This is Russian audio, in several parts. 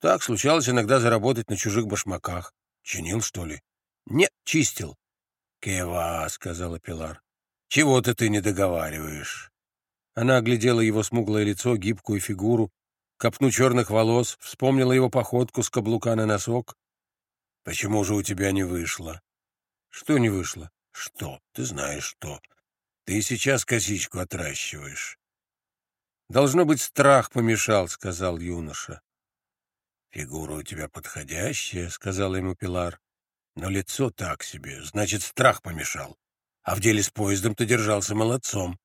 Так случалось иногда заработать на чужих башмаках. Чинил, что ли? Нет, чистил. Кева, сказала Пилар. Чего-то ты не договариваешь. Она оглядела его смуглое лицо, гибкую фигуру, копну черных волос, вспомнила его походку с каблука на носок. Почему же у тебя не вышло? Что не вышло? Что? Ты знаешь что. Ты сейчас косичку отращиваешь. Должно быть, страх помешал, сказал юноша. Фигура у тебя подходящая, сказала ему Пилар. Но лицо так себе, значит, страх помешал. А в деле с поездом ты держался молодцом.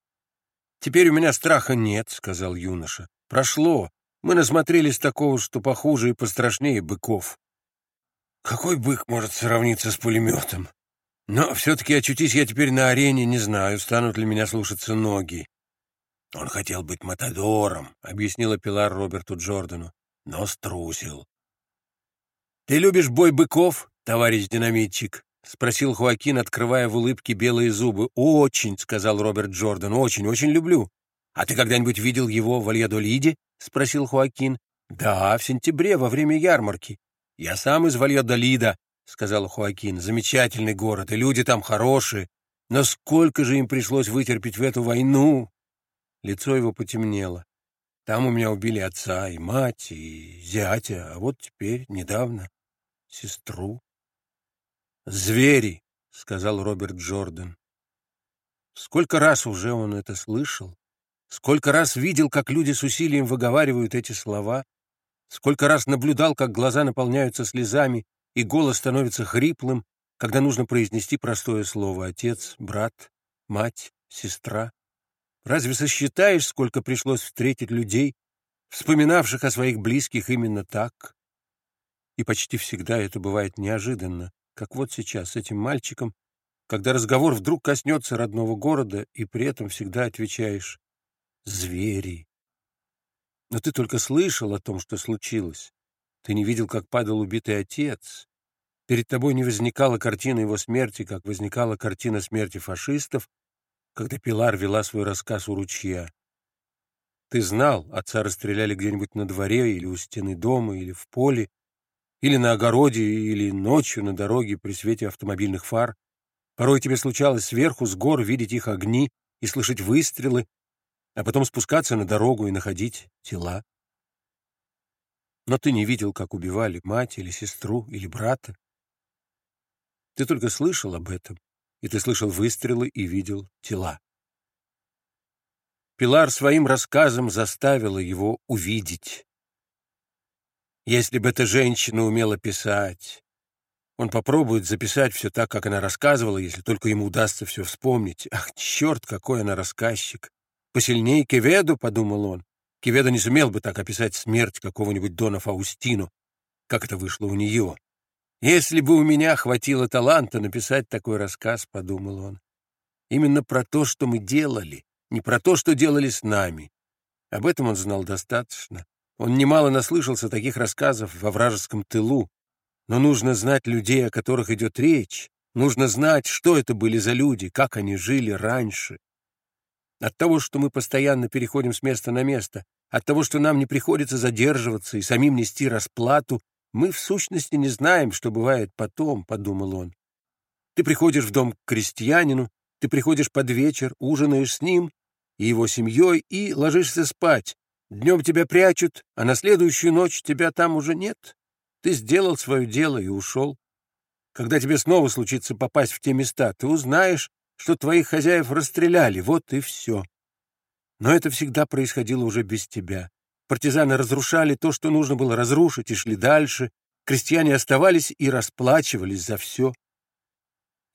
Теперь у меня страха нет, сказал юноша. Прошло. Мы насмотрелись такого, что похуже и пострашнее быков. Какой бык может сравниться с пулеметом? Но все-таки очутись я теперь на арене, не знаю, станут ли меня слушаться ноги. Он хотел быть матадором, объяснила Пилар Роберту Джордану, но струсил. Ты любишь бой быков, товарищ динамитчик? — спросил Хуакин, открывая в улыбке белые зубы. «Очень», — сказал Роберт Джордан, — «очень, очень люблю». «А ты когда-нибудь видел его в Вальядолиде?» — спросил Хуакин. «Да, в сентябре, во время ярмарки». «Я сам из Вальядолида», — сказал Хуакин. «Замечательный город, и люди там хорошие. Но сколько же им пришлось вытерпеть в эту войну?» Лицо его потемнело. «Там у меня убили отца и мать, и зятя, а вот теперь, недавно, сестру». «Звери», — сказал Роберт Джордан. Сколько раз уже он это слышал, сколько раз видел, как люди с усилием выговаривают эти слова, сколько раз наблюдал, как глаза наполняются слезами и голос становится хриплым, когда нужно произнести простое слово «отец», «брат», «мать», «сестра». Разве сосчитаешь, сколько пришлось встретить людей, вспоминавших о своих близких именно так? И почти всегда это бывает неожиданно, как вот сейчас с этим мальчиком, когда разговор вдруг коснется родного города, и при этом всегда отвечаешь «звери». Но ты только слышал о том, что случилось. Ты не видел, как падал убитый отец. Перед тобой не возникала картина его смерти, как возникала картина смерти фашистов, когда Пилар вела свой рассказ у ручья. Ты знал, отца расстреляли где-нибудь на дворе или у стены дома, или в поле, или на огороде, или ночью на дороге при свете автомобильных фар. Порой тебе случалось сверху, с гор, видеть их огни и слышать выстрелы, а потом спускаться на дорогу и находить тела. Но ты не видел, как убивали мать или сестру или брата. Ты только слышал об этом, и ты слышал выстрелы и видел тела. Пилар своим рассказом заставила его увидеть. Если бы эта женщина умела писать, он попробует записать все так, как она рассказывала, если только ему удастся все вспомнить. Ах, черт, какой она рассказчик! Посильнее Кеведу, — подумал он. Кеведа не сумел бы так описать смерть какого-нибудь Дона Фаустину, как это вышло у нее. Если бы у меня хватило таланта написать такой рассказ, — подумал он. Именно про то, что мы делали, не про то, что делали с нами. Об этом он знал достаточно. Он немало наслышался таких рассказов во вражеском тылу, но нужно знать людей, о которых идет речь, нужно знать, что это были за люди, как они жили раньше. От того, что мы постоянно переходим с места на место, от того, что нам не приходится задерживаться и самим нести расплату, мы в сущности не знаем, что бывает потом, — подумал он. Ты приходишь в дом к крестьянину, ты приходишь под вечер, ужинаешь с ним и его семьей и ложишься спать, Днем тебя прячут, а на следующую ночь тебя там уже нет. Ты сделал свое дело и ушел. Когда тебе снова случится попасть в те места, ты узнаешь, что твоих хозяев расстреляли, вот и все. Но это всегда происходило уже без тебя. Партизаны разрушали то, что нужно было разрушить, и шли дальше. Крестьяне оставались и расплачивались за все.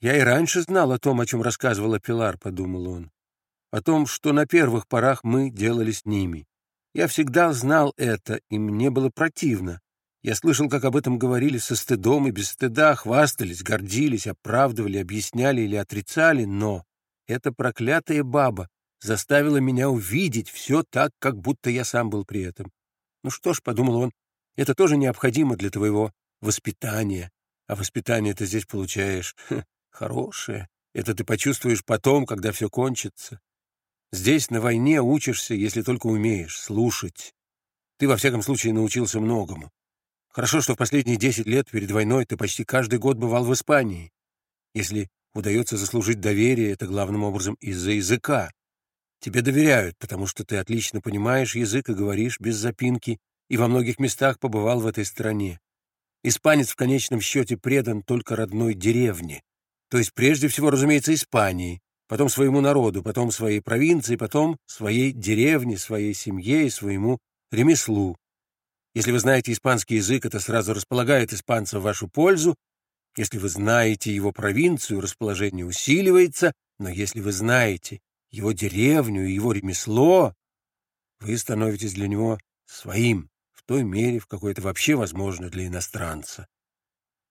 «Я и раньше знал о том, о чем рассказывала Пилар», — подумал он. «О том, что на первых порах мы делали с ними. Я всегда знал это, и мне было противно. Я слышал, как об этом говорили со стыдом и без стыда, хвастались, гордились, оправдывали, объясняли или отрицали, но эта проклятая баба заставила меня увидеть все так, как будто я сам был при этом. Ну что ж, — подумал он, — это тоже необходимо для твоего воспитания. А воспитание ты здесь получаешь ха, хорошее. Это ты почувствуешь потом, когда все кончится. Здесь, на войне, учишься, если только умеешь, слушать. Ты, во всяком случае, научился многому. Хорошо, что в последние десять лет перед войной ты почти каждый год бывал в Испании. Если удается заслужить доверие, это главным образом из-за языка. Тебе доверяют, потому что ты отлично понимаешь язык и говоришь без запинки, и во многих местах побывал в этой стране. Испанец в конечном счете предан только родной деревне, то есть прежде всего, разумеется, Испании, потом своему народу, потом своей провинции, потом своей деревне, своей семье и своему ремеслу. Если вы знаете испанский язык, это сразу располагает испанца в вашу пользу. Если вы знаете его провинцию, расположение усиливается. Но если вы знаете его деревню и его ремесло, вы становитесь для него своим в той мере, в какой это вообще возможно для иностранца.